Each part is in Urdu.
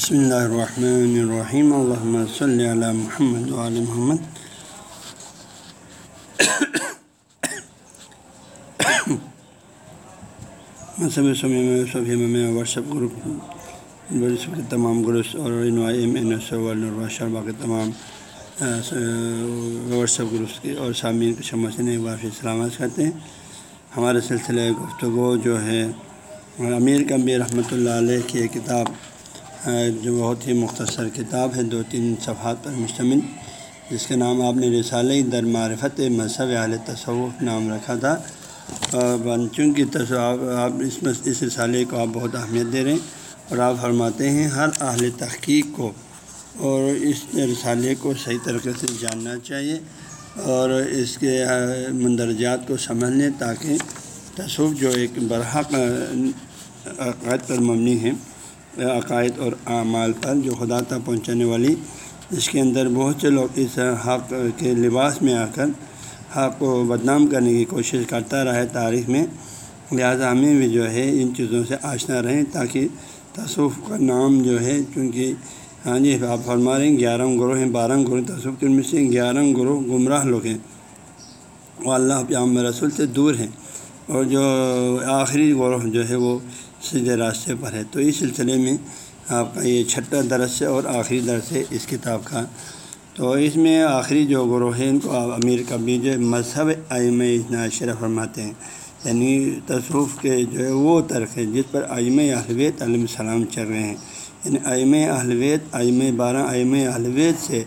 بسم اللہ الرحمن الرحیم الحمۃ صلی علی محمد علیہ محمد مذہب صوفی میں واٹسپ گروپ کے تمام گروپس اور ایم این ایس شربا کے تمام واٹسپ گروپس کے اور سامعین کے شمع سے واقعی سلامت کرتے ہیں ہمارے سلسلے گفتگو جو ہے امیر کبیر رحمۃ اللہ علیہ کی کتاب جو بہت ہی مختصر کتاب ہے، دو تین صفحات پر مشتمل، جس کے نام آپ نے رسالہ در معرفت مذہب علیہ تصوف نام رکھا تھا۔ اور چونکہ آپ اس اس رسالے کو آپ بہت اہمیت دے رہے ہیں اور آپ فرماتے ہیں ہر اہل تحقیق کو اور اس رسالے کو صحیح طریقے سے جاننا چاہیے اور اس کے مندرجات کو سمجھ لیں تاکہ تصوف جو ایک برحق عقائد پر مبنی ہے۔ عقائد اور اعمال پر جو خدا تک پہنچانے والی، اس کے اندر بہت سے لوگ اس حق کے لباس میں آ کر حق کو بدنام کرنے کی کوشش کرتا رہے تاریخ میں۔ لہٰذا ہمیں بھی جو ہے ان چیزوں سے آشنا رہیں تاکہ تصوف کا نام جو ہے، چونکہ ہاں جی آپ فرما رہے ہیں گیارہ گروہ ہیں بارہ گروہ تصوف کے ان میں سے گیارہ گروہ گمراہ لوگ ہیں۔ وہ اللہ پیام رسول سے دور ہیں۔ اور جو آخری گروہ جو ہے وہ سیدھے راستے پر ہے۔ تو اس سلسلے میں آپ کا یہ چھٹا درس ہے اور آخری درس ہے اس کتاب کا۔ تو اس میں آخری جو گروہ ہے ان کو آپ امیر کبھی جو مذہب آئم اتنا اشرف فرماتے ہیں۔ یعنی تصوف کے جو ہے وہ ترک ہے جس پر آئم اہلویت علیہ السلام چل رہے ہیں۔ یعنی آئم اہلویت آئم بارہ آئم اہلویت سے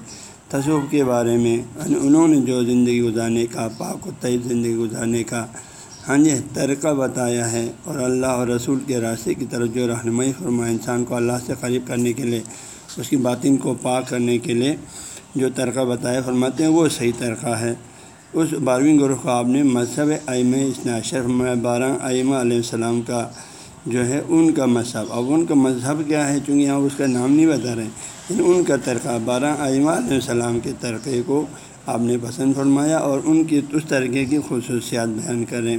تصوف کے بارے میں یعنی انہوں نے جو زندگی گزارنے کا، پاک و طیب زندگی گزارنے کا ہاں جی طریقہ بتایا ہے اور اللہ اور رسول کے راستے کی طرف جو رہنمائی فرما انسان کو اللہ سے قریب کرنے کے لیے، اس کی باطن کو پاک کرنے کے لیے جو طریقہ بتایا، فرماتے ہیں وہ صحیح طریقہ ہے۔ اس بارہویں گروہ کو آپ نے مذہب ائم اسنا شرف بارہ ائمہ علیہ السلام کا جو ہے ان کا مذہب۔ اب ان کا مذہب کیا ہے؟ چونکہ یہاں اس کا نام نہیں بتا رہے ہیں، ان کا طریقہ بارہ ائمہ علیہ السلام کے طریقے کو آپ نے پسند فرمایا اور ان کی اس طریقے کی خصوصیات بیان کریں۔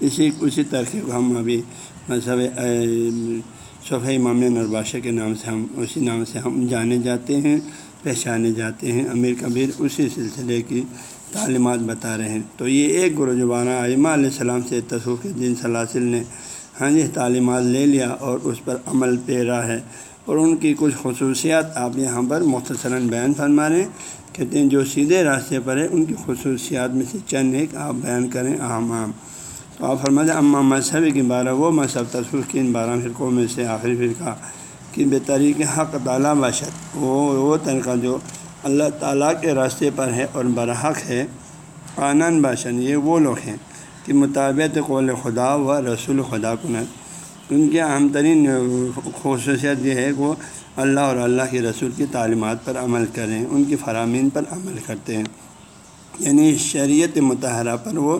اسی اسی طریقے کو ہم ابھی مذہب صفحہ امام نرباشہ کے نام سے ہم، اسی نام سے ہم جانے جاتے ہیں، پہچانے جاتے ہیں۔ امیر کبیر اسی سلسلے کی تعلیمات بتا رہے ہیں۔ تو یہ ایک گرو زبانہ علمہ علیہ السلام سے تصوف دین سلاسل نے ہاں جی تعلیمات لے لیا اور اس پر عمل پیرا ہے۔ اور ان کی کچھ خصوصیات آپ یہاں پر مختصراً بیان فرما رہے ہیں کہتے ہیں جو سیدھے راستے پر ہے ان کی خصوصیات میں سے چند ایک آپ بیان کریں۔ اہم عام۔ تو آپ فرماتے اماں مذہب کی بارہ، وہ مذہب تصوف کی ان بارہ فرقوں میں سے آخری فرقہ کہ بے طریق حق تعالیٰ باشد۔ وہ وہ طریقہ جو اللہ تعالیٰ کے راستے پر ہے اور برحق ہے قانون باشن۔ یہ وہ لوگ ہیں کہ مطابق قول خدا و رسول خدا کنت ان کے اہم ترین خصوصیت یہ ہے کہ وہ اللہ اور اللہ کے رسول کی تعلیمات پر عمل کریں، ان کی فرامین پر عمل کرتے ہیں۔ یعنی شریعت متحرہ پر وہ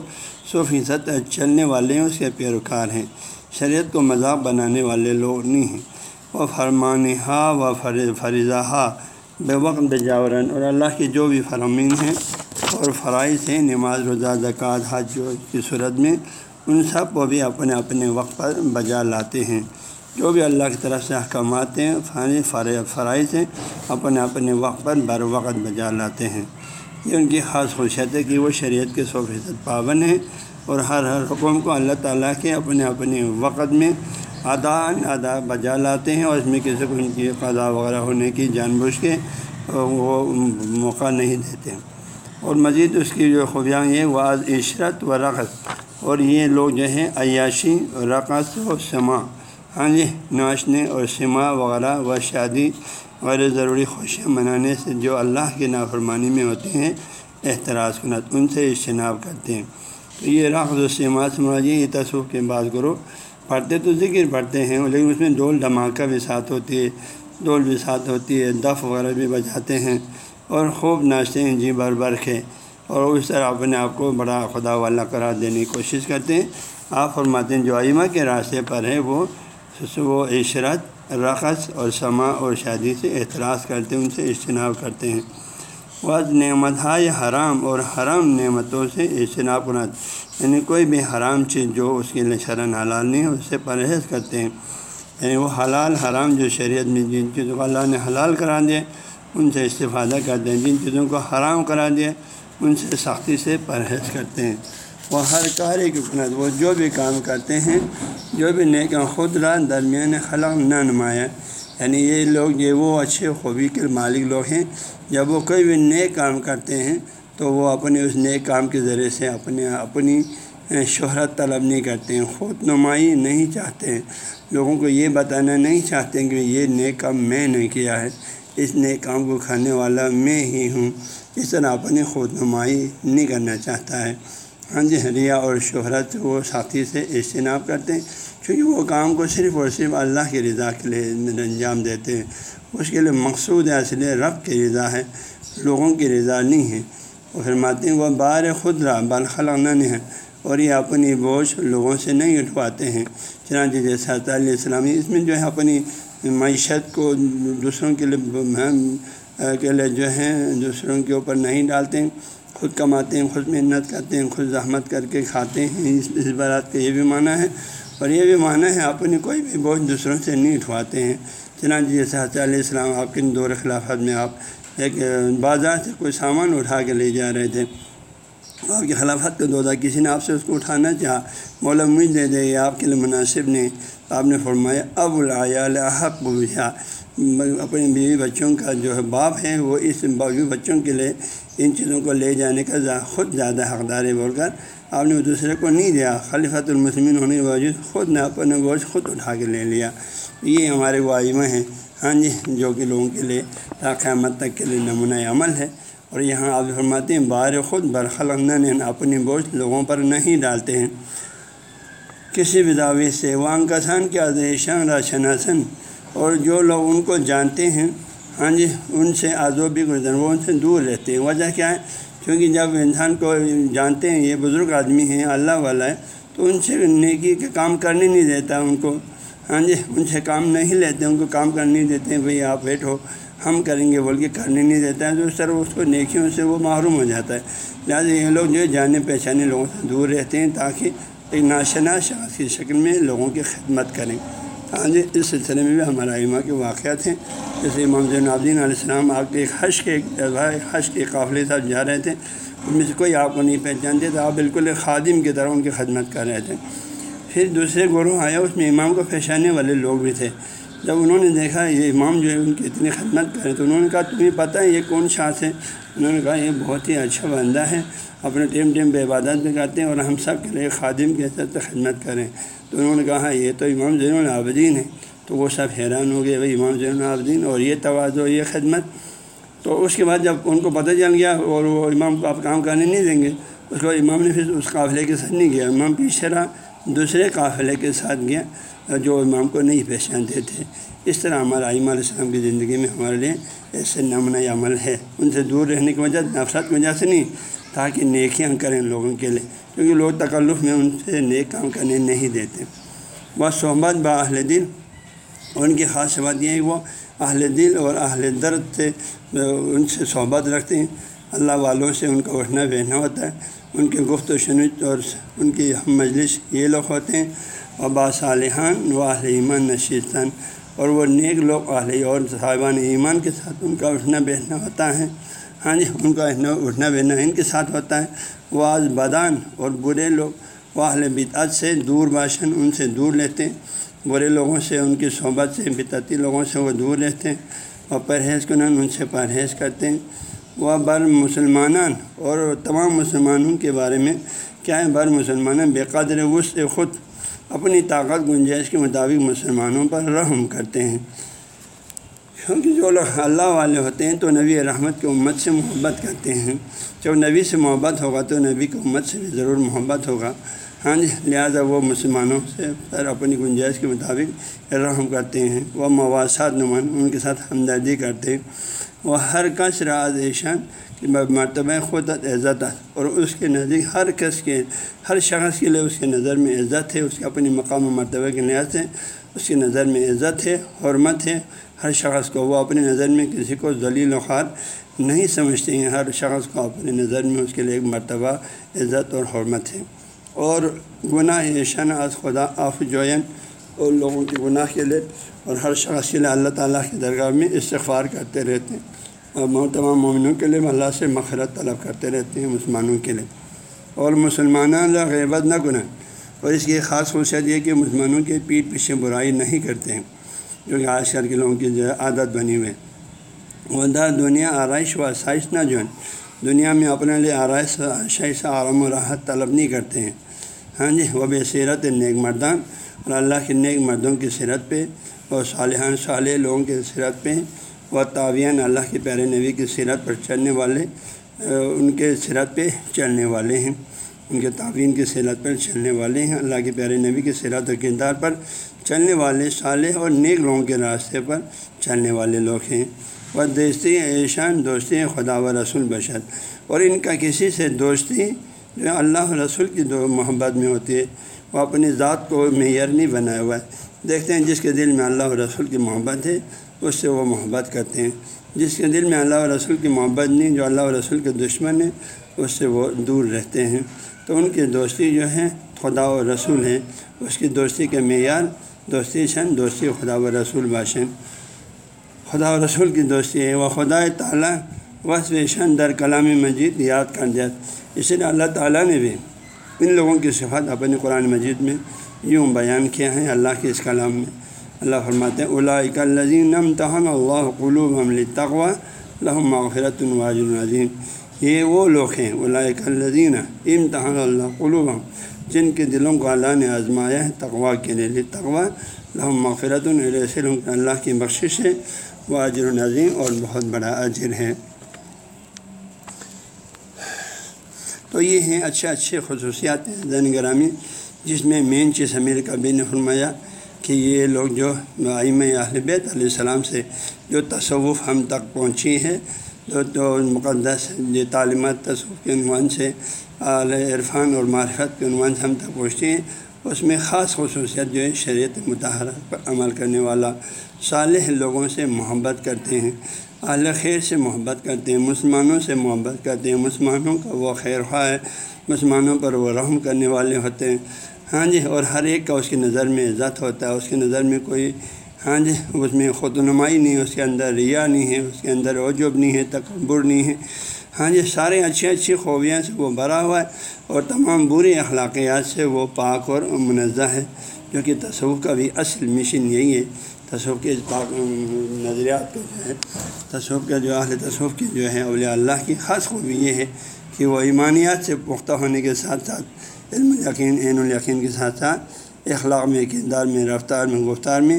سو فیصد چلنے والے ہیں، اس کے پیروکار ہیں۔ شریعت کو مذاق بنانے والے لوگ نہیں ہیں۔ وہ فرمان ہا و فریضہ بے وقت بجاورن اور اللہ کی جو بھی فرامین ہیں اور فرائض ہیں، نماز، روزہ، زکوٰۃ حج کی صورت میں ان سب کو بھی اپنے اپنے وقت پر بجا لاتے ہیں۔ جو بھی اللہ کی طرف سے احکامات ہیں، فانی فرائض ہیں، اپنے اپنے وقت پر بر وقت بجا لاتے ہیں۔ یہ ان کی خاص خوشیت ہے کہ وہ شریعت کے سو فیصد پابند ہیں اور ہر ہر حکم کو اللہ تعالیٰ کے اپنے اپنے وقت میں ادا ادا بجا لاتے ہیں اور اس میں کسی کو ان کی قضا وغیرہ ہونے کی جان بوجھ کے وہ موقع نہیں دیتے۔ اور مزید اس کی جو خوبیاں یہ واض عشرت و رقص اور یہ لوگ جو ہیں عیاشی رقص و سما ہاں جی ناچنے اور سما وغیرہ و شادی غیر ضروری خوشیاں منانے سے جو اللہ کی نافرمانی میں ہوتے ہیں احتراض کنت ان سے اجتناب کرتے ہیں۔ تو یہ رقص و سما سماجی یہ تصوف کے بعض گرو پڑھتے تو ذکر پڑھتے ہیں، لیکن اس میں ڈول دھماکہ بھی ساتھ ہوتی ہے ڈول بھی ساتھ ہوتی ہے، دف وغیرہ بھی بجاتے ہیں اور خوب ناچتے ہیں جی بھر بھر کے اور اس طرح اپنے آپ کو بڑا خدا والا قرار دینے کی کوشش کرتے ہیں۔ آپ فرماتے ہیں، جو آئمہ کے راستے پر ہے وہ وہ عشرت، رقص اور سما اور شادی سے اعتراض کرتے ہیں، ان سے اجتناب کرتے ہیں۔ وز نعمت ہائے حرام اور حرام نعمتوں سے اجتناب کنت یعنی کوئی بھی حرام چیز جو اس کے لیے شرن حلال نہیں ہے، اس سے پرہیز کرتے ہیں۔ یعنی وہ حلال حرام جو شریعت میں جن چیزوں کو اللہ نے حلال کرا دیا، ان سے استفادہ کرتے ہیں۔ جن چیزوں کو حرام کرا دیا ان سے سختی سے پرہیز کرتے ہیں۔ وہ ہر کاری کی کنت وہ جو بھی کام کرتے ہیں، جو بھی نیک خود را درمیان خلق نہ نمایاں۔ یعنی یہ لوگ، یہ وہ اچھے خوبی کے مالک لوگ ہیں۔ جب وہ کوئی بھی نیک کام کرتے ہیں، تو وہ اپنے اس نیک کام کے ذریعے سے اپنے، اپنی شہرت طلب نہیں کرتے ہیں، خود نمائی نہیں چاہتے ہیں۔ لوگوں کو یہ بتانا نہیں چاہتے ہیں کہ یہ نیک کام میں نے کیا ہے، اس نیک کام کو کھانے والا میں ہی ہوں۔ اس طرح اپنی خود نمائی نہیں کرنا چاہتا ہے۔ ہاں جی ریا اور شہرت وہ ساتھی سے اجتناب کرتے ہیں کیونکہ وہ کام کو صرف اور صرف اللہ کی رضا کے لیے انجام دیتے ہیں۔ اس کے لیے مقصود اصل رب کی رضا ہے، لوگوں کی رضا نہیں ہے۔ وہ فرماتے ہیں، وہ بار خود رہا بالخلا نہ ہے اور یہ اپنی بوجھ لوگوں سے نہیں اٹھواتے ہیں۔ چنانچہ جیسے علیہ السلامی اس میں جو ہے اپنی معیشت کو دوسروں کے لیے کے لیے جو ہے دوسروں کے اوپر نہیں ڈالتے ہیں، خود کماتے ہیں، خود محنت کرتے ہیں، خود زحمت کر کے کھاتے ہیں۔ اس اس بارات کا یہ بھی معنی ہے۔ اور یہ بھی معنی ہے اپنی کوئی بھی بوجھ دوسروں سے نہیں اٹھواتے ہیں۔ چنانچہ جیسے حضرت علیہ السلام، آپ کے دور خلافت میں آپ ایک بازار سے کوئی سامان اٹھا کے لے جا رہے تھے۔ آپ کی خلافت کا دودھا کسی نے آپ سے اس کو اٹھانا چاہا، مولا مجھ دے دے یہ آپ کے لیے مناسب نہیں۔ آپ نے فرمایا اب العیال حق بوجھا اپنے بیوی بچوں کا جو ہے باپ ہے، وہ اس بیوی بچوں کے لیے ان چیزوں کو لے جانے کا خود زیادہ حقدار ہے بول کر آپ نے دوسرے کو نہیں دیا۔ خلیفۃ المسلمین ہونے کے باوجود خود نے اپنے گوشت خود اٹھا کے لے لیا۔ یہ ہمارے وائمہ ہیں۔ ہاں جی جو کہ لوگوں کے لیے قیامت تک کے لیے نمونۂ عمل ہے۔ اور یہاں آپ فرماتے ہیں، بار خود برخلندن اپنی بوجھ لوگوں پر نہیں ڈالتے ہیں۔ کسی بھی دعوی سے وان کسان کے آدیشان راشناسن اور جو لوگ ان کو جانتے ہیں ہاں جی ان سے آزوبی گزر وہ ان سے دور رہتے ہیں۔ وجہ کیا ہے؟ کیونکہ جب انسان کو جانتے ہیں، یہ بزرگ آدمی ہیں، اللہ والا ہے، تو ان سے نیکی کے کام کرنے نہیں دیتا ان کو۔ ہاں جی ان سے کام نہیں لیتے، ان کو کام کرنے دیتے ہیں بھئی آپ بیٹھو ہم کریں گے بول کے کرنے نہیں دیتا ہے۔ تو اس طرح اس کو نیکیوں سے وہ محروم ہو جاتا ہے۔ لہٰذا یہ لوگ جو جانے پہچانے لوگوں سے دور رہتے ہیں تاکہ ایک ناشنا شخص کی شکل میں لوگوں کی خدمت کریں۔ ہاں جی اس سلسلے میں بھی ہمارا ایما کے واقعات ہیں۔ جیسے امام زین الدین علیہ السلام آپ کے ایک حش کے حش کے قافلے صاحب جا رہے تھے۔ ان میں سے کوئی آپ کو نہیں پہچانتے تو آپ بالکل ایک خادم کی طرح ان کی خدمت کر رہے تھے۔ پھر دوسرے گروہ آیا، اس میں امام کو پہچانے والے لوگ بھی تھے۔ جب انہوں نے دیکھا یہ امام جو ہے، ان کی اتنی خدمت کرے تو انہوں نے کہا، تمہیں پتہ ہے یہ کون شاخ ہے؟ انہوں نے کہا، یہ بہت ہی اچھا بندہ ہے، اپنے ٹیم ٹیم پہ عبادت بھی کرتے ہیں اور ہم سب کے لیے خادم کے حیثیت خدمت کریں۔ تو انہوں نے کہا ہاں، یہ تو امام زین العابدین ہے تو وہ سب حیران ہو گئے، بھائی، امام زین العابدین، اور یہ توازو یہ خدمت۔ تو اس کے بعد جب ان کو پتہ چل گیا اور وہ امام کو آپ کام کرنے نہیں دیں گے، اس کو امام نے پھر اس قافلے کے ساتھ نہیں گیا۔ امام پیچھے رہا دوسرے قافلے کے ساتھ گیا، جو امام کو نہیں پہچانتے تھے۔ اس طرح ہمارا علیہ السلام کی زندگی میں ہمارے لیے ایسے نمنۂ عمل ہے۔ ان سے دور رہنے کی وجہ، نفرت کی وجہ سے نہیں۔ تاکہ نیکیاں کریں لوگوں کے لیے، کیونکہ لوگ تکلف میں ان سے نیک کام کرنے نہیں دیتے۔ وہ صحبت با اہل دل ان کی خاص بات یہ ہے وہ اہل دل اور اہل درد سے، ان سے صحبت رکھتے ہیں۔ اللہ والوں سے ان کا اٹھنا بہنا ہوتا ہے۔ ان کی گفت و شنت اور ان کی ہم مجلس یہ لوگ ہوتے ہیں۔ وبا صالحان و اہل ایمان نشیستان اور وہ نیک لوگ، اہل اور صاحبان ایمان کے ساتھ ان کا اٹھنا بیٹھنا ہوتا ہے۔ ہاں جی ان کا اٹھنا بیٹھنا ان کے ساتھ ہوتا ہے۔ وہ آج بدان اور برے لوگ، وہ اہل بدعت سے دور باشن ان سے دور لیتے ہیں۔ برے لوگوں سے ان کی صحبت سے بدعتی لوگوں سے وہ دور رہتے ہیں اور پرہیز کنن ان سے پرہیز کرتے ہیں۔ وہ بر مسلمانان اور تمام مسلمانوں کے بارے میں کیا ہے؟ بر مسلمان بے قدر وسط خود اپنی طاقت، گنجائش کے مطابق مسلمانوں پر رحم کرتے ہیں۔ کیونکہ جو لوگ اللہ والے ہوتے ہیں تو نبی رحمت کی امت سے محبت کرتے ہیں۔ جب نبی سے محبت ہوگا تو نبی کی امت سے بھی ضرور محبت ہوگا۔ ہاں جی لہٰذا وہ مسلمانوں سے پر اپنی گنجائش کے مطابق رحم کرتے ہیں۔ وہ مواصلات نمان، ان کے ساتھ ہمدردی کرتے ہیں۔ وہ ہر کس راز ایشان مرتبہ خود عزت اور اس کے نزدیک ہر کس کے، ہر شخص کے لیے اس کے نظر میں عزت ہے، اس کے اپنی مقام و مرتبہ کے لحاظ سے اس کی نظر میں عزت ہے، حرمت ہے۔ ہر شخص کو وہ اپنی نظر میں کسی کو ذلیل و خوار نہیں سمجھتے ہیں۔ ہر شخص کو اپنی نظر میں اس کے لیے ایک مرتبہ عزت اور حرمت ہے۔ اور گناہ شن از خدا آف جوین اور لوگوں کے گناہ کے لیے۔ اور ہر شخص کے لیے اللہ تعالیٰ کی درگاہ میں استغفار کرتے رہتے ہیں۔ اور تمام مومنوں کے لیے اللہ سے مخرت طلب کرتے رہتے ہیں مسلمانوں کے لیے۔ اور مسلمانوں غیبت نہ گناہ۔ اور اس کی خاص خصوصیت یہ کہ مسلمانوں کے پیٹ پیچھے برائی نہیں کرتے ہیں، جو کہ آج کل کے لوگوں کی جو ہے عادت بنی ہوئی ہے۔ دنیا آرائش و آسائش نہ جو ہے دنیا میں اپنے لیے آرائش آشائش آرام و راحت طلب نہیں کرتے ہیں۔ ہاں جی وہ بے سیرت نیک مردان اور اللہ کے نیک مردوں کی سیرت پہ اور صالحان صالح لوگوں کی سیرت پہ و تعوین اللہ کے پیارے نبی کی سیرت پر چلنے والے، ان کے سیرت پہ چلنے والے ہیں۔ ان کے تعوین کی سیرت پر چلنے والے ہیں۔ اللہ کے پیارے نبی کی سیرت و کردار پر چلنے والے صالح اور نیک لوگوں کے راستے پر چلنے والے لوگ ہیں۔ وہ دوستی ایشان دوستی خدا و رسول بشر۔ اور ان کا کسی سے دوستی جو اللہ رسول کی دو محبت میں ہوتی ہے۔ وہ اپنی ذات کو معیار نہیں بنایا ہوا ہے۔ دیکھتے ہیں، جس کے دل میں اللہ رسول کی محبت ہے، اس سے وہ محبت کرتے ہیں۔ جس کے دل میں اللہ و رسول کی محبت نہیں، جو اللہ و رسول کے دشمن ہیں، اس سے وہ دور رہتے ہیں۔ تو ان کی دوستی جو ہے، خدا و رسول ہے۔ اس کی دوستی کے معیار دوستی شن، دوستی خدا و رسول باشن۔ خدا و رسول کی دوستی ہے۔ وہ خدا تعالیٰ وصف شن در کلام مجید یاد کر دیا اس لیے اللہ تعالیٰ نے بھی ان لوگوں کی صفات اپنے قرآن مجید میں یوں بیان کیا ہے۔ اللہ کے اس کلام میں اللہ فرماتے ہیں اللہ الزین نم اللہ قلوب حمل تقوا الحم مغفرت الواج العظیم یہ وہ لوگ ہیں اللہ الزین امتحان اللہ قلوب جن کے دلوں کو اللہ نے آزمایا ہے تقوا کے لیے۔ تقوا الحم مغفرت السلم اللہ کی بخشش ہے، وہ اجر العظیم اور بہت بڑا اجر ہے۔ تو یہ ہیں اچھے اچھے خصوصیات ہیں زین گرامی، جس میں مین چیز امیر کبھی نے فرمایا کہ یہ لوگ جو آئم اہل بیت علیہ السلام سے جو تصوف ہم تک پہنچی ہے جو تو مقدس یہ تعلیمات تصوف کے عنوان سے اعلی عرفان اور معرفت کے عنوان سے ہم تک پہنچتی ہیں۔ اس میں خاص خصوصیت جو ہے، شریعت متحرہ پر عمل کرنے والا صالح لوگوں سے محبت کرتے ہیں۔ اعلی خیر سے محبت کرتے ہیں، مسلمانوں سے محبت کرتے ہیں۔ مسلمانوں کا وہ خیر خواہ ہے، مسلمانوں پر وہ رحم کرنے والے ہوتے ہیں۔ ہاں جی اور ہر ایک کا اس کی نظر میں عزت ہوتا ہے، اس کی نظر میں کوئی ہاں جی اس میں خود نمائی نہیں ہے اس کے اندر ریا نہیں ہے، اس کے اندر عجب نہیں ہے، تکبر نہیں ہے۔ ہاں جی سارے اچھی اچھی خوبیاں سے وہ بھرا ہوا ہے اور تمام بری اخلاقیات سے وہ پاک اور منزہ ہے، جو کہ تصوف کا بھی اصل مشن یہی ہے۔ تصوف کے پاک نظریات کا جو ہے، تصوف کا جو اہل تصوف کی جو ہے اولیاء اللہ کی خاص خوبی یہ ہے کہ وہ ایمانیات سے پختہ ہونے کے ساتھ ساتھ، علم یقین عین الیقین کے ساتھ ساتھ، اخلاق میں، کردار میں، رفتار میں، گفتار میں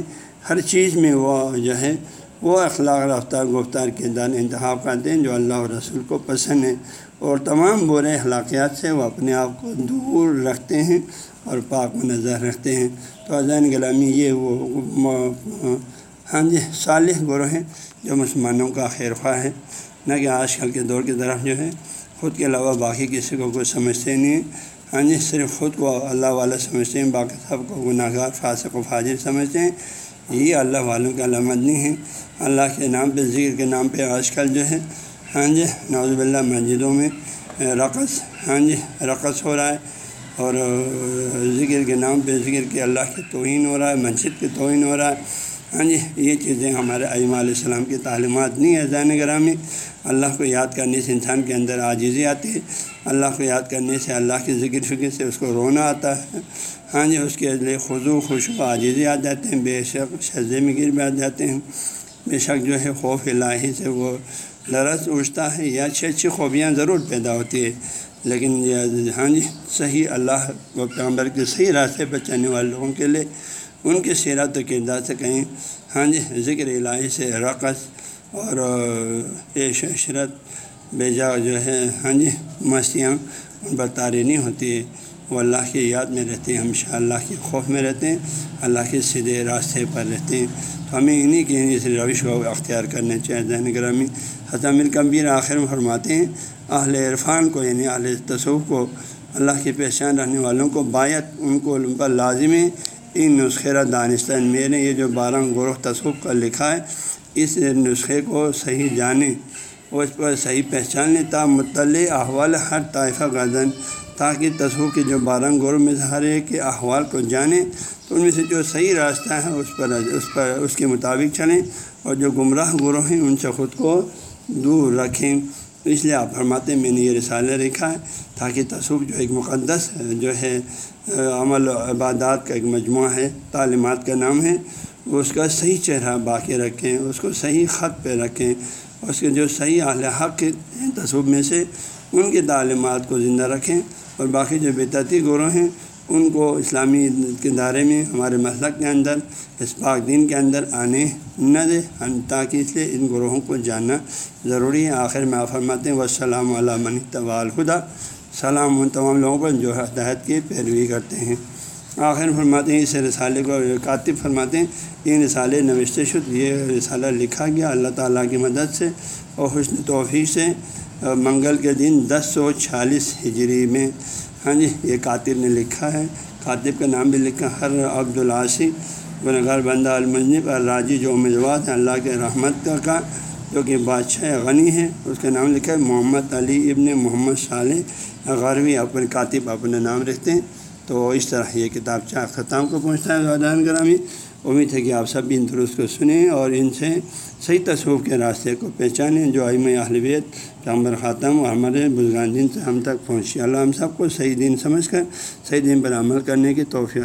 ہر چیز میں وہ جو ہے، وہ اخلاق رفتار، گفتار کردار انتخاب کرتے ہیں جو اللہ اور رسول کو پسند ہے اور تمام برے اخلاقیات سے وہ اپنے آپ کو دور رکھتے ہیں اور پاک منظر رکھتے ہیں۔ تو عظین غلامی یہ وہ ہاں جی صالح گروہ ہیں جو مسلمانوں کا خیر خواہ ہے نہ کہ آج کل کے دور کی طرف جو ہے، خود کے علاوہ باقی کسی کو کچھ سمجھتے نہیں ہاں جی صرف خود کو اللہ والا سمجھتے ہیں، باقی سب کو گناہ گار فاسق و فاجر سمجھتے ہیں۔ یہ اللہ والوں کا علامت نہیں ہے۔ اللہ کے نام پہ ذکر کے نام پہ آج کل جو ہے ہاں جی نوزب اللہ مسجدوں میں رقص ہاں جی رقص ہو رہا ہے۔ اور ذکر کے نام پہ ذکر کے اللہ کی توہین ہو رہا ہے، مسجد کی توہین ہو رہا ہے۔ ہاں جی یہ چیزیں ہمارے علم علیہ السلام کی تعلیمات نہیں ہے۔ زین گرامی، اللہ کو یاد کرنے سے انسان کے اندر عاجزی آتی ہے۔ اللہ کو یاد کرنے سے، اللہ کی ذکر فکر سے اس کو رونا آتا ہے۔ ہاں جی اس کے لیے خضو خوشو عاجزی آ جاتے ہیں، بے شک شزے میں گر بیٹھ جاتے ہیں۔ بے شک جو ہے خوف الہی سے وہ لرس اٹھتا ہے یا اچھی اچھی خوبیاں ضرور پیدا ہوتی ہے لیکن ہاں جی صحیح اللہ و پیغمبر کے صحیح راستے پہ چلنے والے لوگوں کے لیے ان کی سیرت و کردار سے کہیں ہاں جی ذکر الہی سے رقص اور عیش عشرت بیجا جو ہے ہاں جی مستیاں ان پر تاری نہیں ہوتی ہے وہ اللہ کی یاد میں رہتے ہیں، ہمیشہ اللہ کے خوف میں رہتے ہیں، اللہ کے سیدھے راستے پر رہتے ہیں۔ تو ہمیں انہیں کے اس روش کو اختیار کرنا چاہیے ذہن گرامی۔ حضام الکبیر آخر میں فرماتے ہیں، اہل عرفان کو یعنی اہل تصوف کو، اللہ کی پہچان رہنے والوں کو بایت ان کو ان پر لازمی ان نسخہ دانستان میں نے یہ جو بارہ گروہ تصوف کا لکھا ہے، اس نسخے کو صحیح جانیں اور اس پر صحیح پہچان لیں تا مطلع احوال ہر طائفہ غزن تاکہ تصوف کے جو بارہ گروہ میں ہر ایک کے احوال کو جانیں، تو ان میں سے جو صحیح راستہ ہے، اس پر اس پر، اس کے مطابق چلیں اور جو گمراہ گروہ ہیں، ان سے خود کو دور رکھیں۔ اس لیے آپ فرماتے ہیں، میں نے یہ رسالہ لکھا ہے تاکہ تصوف جو ایک مقدس جو ہے، عمل و عبادات کا ایک مجموعہ ہے، تعلیمات کا نام ہے، اس کا صحیح چہرہ باقی رکھیں، اس کو صحیح خط پہ رکھیں، اس کے جو صحیح اہل حق ہیں تصوف میں سے، ان کی تعلیمات کو زندہ رکھیں۔ اور باقی جو بےتتی گروہ ہیں، ان کو اسلامی کے دائرے میں، ہمارے مسلک کے اندر، اس پاک دین کے اندر آنے نہ دے تاکہ اس لیے ان گروہوں کو جاننا ضروری ہے۔ آخر میں آپ فرماتے ہیں وسلام علام طوال خدا سلام ان تمام لوگوں پر جو ہدایت کی پیروی کرتے ہیں۔ آخر فرماتے ہیں، اس رسالے کو کاتب فرماتے ہیں، یہ رسالے نوشتے شد یہ رسالہ لکھا گیا اللہ تعالیٰ کی مدد سے اور حسن توفیق سے۔ منگل کے دن دس سو چھیالیس ہجری میں ہاں جی یہ کاتب نے لکھا ہے۔ کاتب کا نام بھی لکھا ہر عبد العاصی گنگر بندہ المجنب الراجی جو امیدوار ہیں، اللہ کے رحمت کا، جو کہ بادشاہ غنی ہے اس کا نام لکھا ہے محمد علی ابن محمد صالح غروی۔ اپنے کاتب اپنا نام رکھتے ہیں۔ تو اس طرح یہ کتاب چاہ ختم کو پہنچتا ہے غدان گرامی۔ امید ہے کہ آپ سب ان درست کو سنیں اور ان سے صحیح تصوف کے راستے کو پہچانیں، جو اہم اہلویت پیغمبر خاتم اور ہمارے بزرگان دین سے ہم تک پہنچی، اللہ ہم سب کو صحیح دین سمجھ کر صحیح دین پر عمل کرنے کی توفیع